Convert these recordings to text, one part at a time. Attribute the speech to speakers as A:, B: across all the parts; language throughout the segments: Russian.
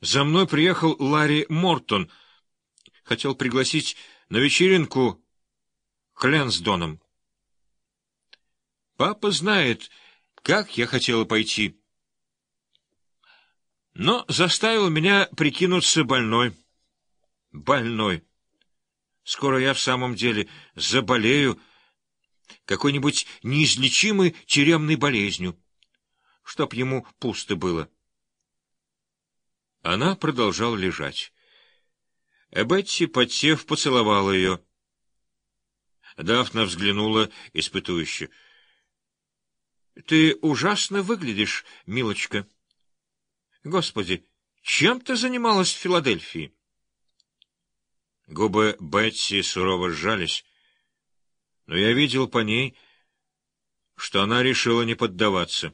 A: За мной приехал Ларри Мортон. Хотел пригласить на вечеринку Кленсдоном. Папа знает, как я хотела пойти. Но заставил меня прикинуться больной. Больной. Скоро я в самом деле заболею какой-нибудь неизлечимой тюремной болезнью, чтоб ему пусто было. Она продолжала лежать. Бетти, подсев, поцеловала ее. Дафна взглянула испытующе. — Ты ужасно выглядишь, милочка. Господи, чем ты занималась в Филадельфии? Губы Бетти сурово сжались, но я видел по ней, что она решила не поддаваться.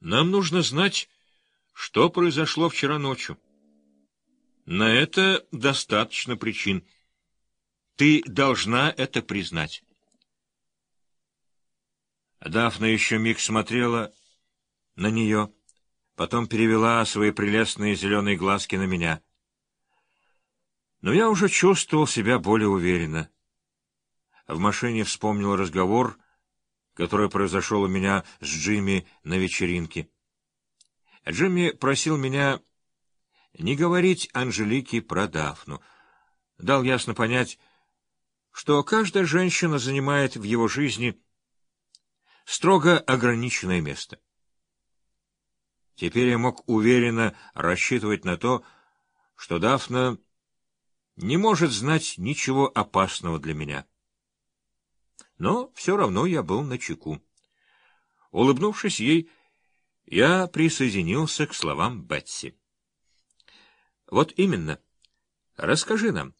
A: Нам нужно знать, что произошло вчера ночью. На это достаточно причин. Ты должна это признать. Дафна еще миг смотрела на нее, потом перевела свои прелестные зеленые глазки на меня. Но я уже чувствовал себя более уверенно. В машине вспомнил разговор, который произошел у меня с Джимми на вечеринке. Джимми просил меня не говорить Анжелике про Дафну. Дал ясно понять, что каждая женщина занимает в его жизни строго ограниченное место. Теперь я мог уверенно рассчитывать на то, что Дафна не может знать ничего опасного для меня. Но все равно я был на чеку. Улыбнувшись ей, я присоединился к словам Бетси. Вот именно. Расскажи нам.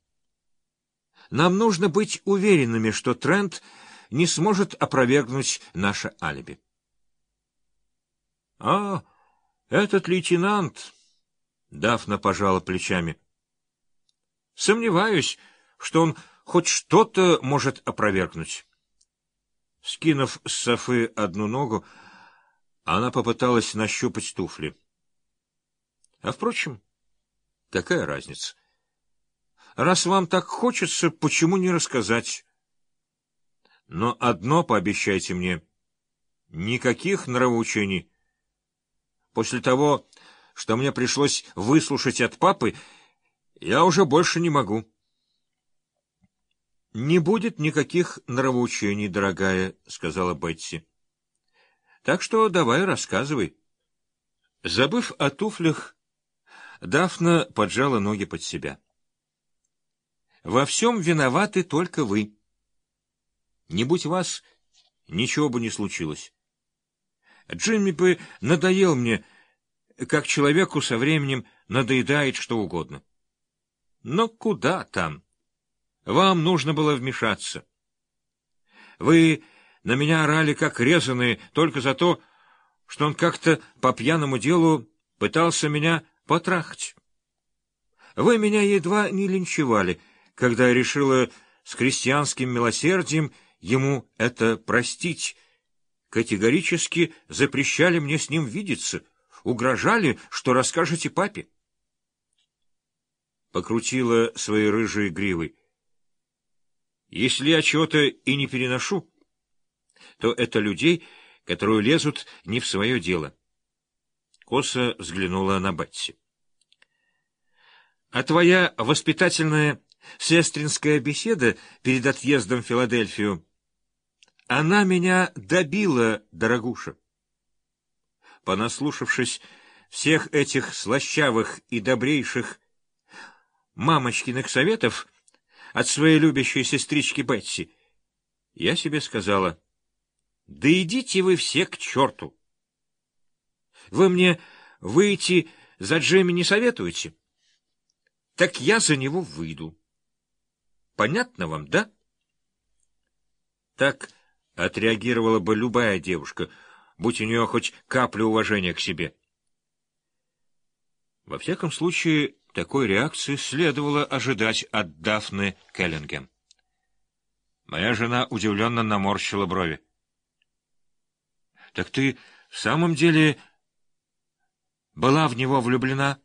A: Нам нужно быть уверенными, что Трент не сможет опровергнуть наше алиби. — А, этот лейтенант... — Дафна пожала плечами. — Сомневаюсь, что он хоть что-то может опровергнуть. Скинув с Софы одну ногу, она попыталась нащупать туфли. А, впрочем, какая разница? Раз вам так хочется, почему не рассказать? Но одно пообещайте мне — никаких нравоучений. После того, что мне пришлось выслушать от папы, я уже больше не могу. — Не будет никаких нравоучений, дорогая, — сказала Бетси. Так что давай рассказывай. Забыв о туфлях, Дафна поджала ноги под себя. Во всем виноваты только вы. Не будь вас, ничего бы не случилось. Джимми бы надоел мне, как человеку со временем надоедает что угодно. Но куда там? Вам нужно было вмешаться. Вы на меня орали, как резаные, только за то, что он как-то по пьяному делу пытался меня потрахать. Вы меня едва не линчевали, когда я решила с крестьянским милосердием ему это простить. Категорически запрещали мне с ним видеться, угрожали, что расскажете папе. Покрутила свои рыжие гривы. Если я чего-то и не переношу, то это людей, которые лезут не в свое дело. Коса взглянула на Бетси. — А твоя воспитательная сестринская беседа перед отъездом в Филадельфию, она меня добила, дорогуша. Понаслушавшись всех этих слащавых и добрейших мамочкиных советов от своей любящей сестрички Бетси, я себе сказала — да идите вы все к черту! Вы мне выйти за Джемми не советуете? Так я за него выйду. Понятно вам, да? Так отреагировала бы любая девушка, будь у нее хоть капля уважения к себе. Во всяком случае, такой реакции следовало ожидать от Дафны Келлингем. Моя жена удивленно наморщила брови. Так ты в самом деле была в него влюблена?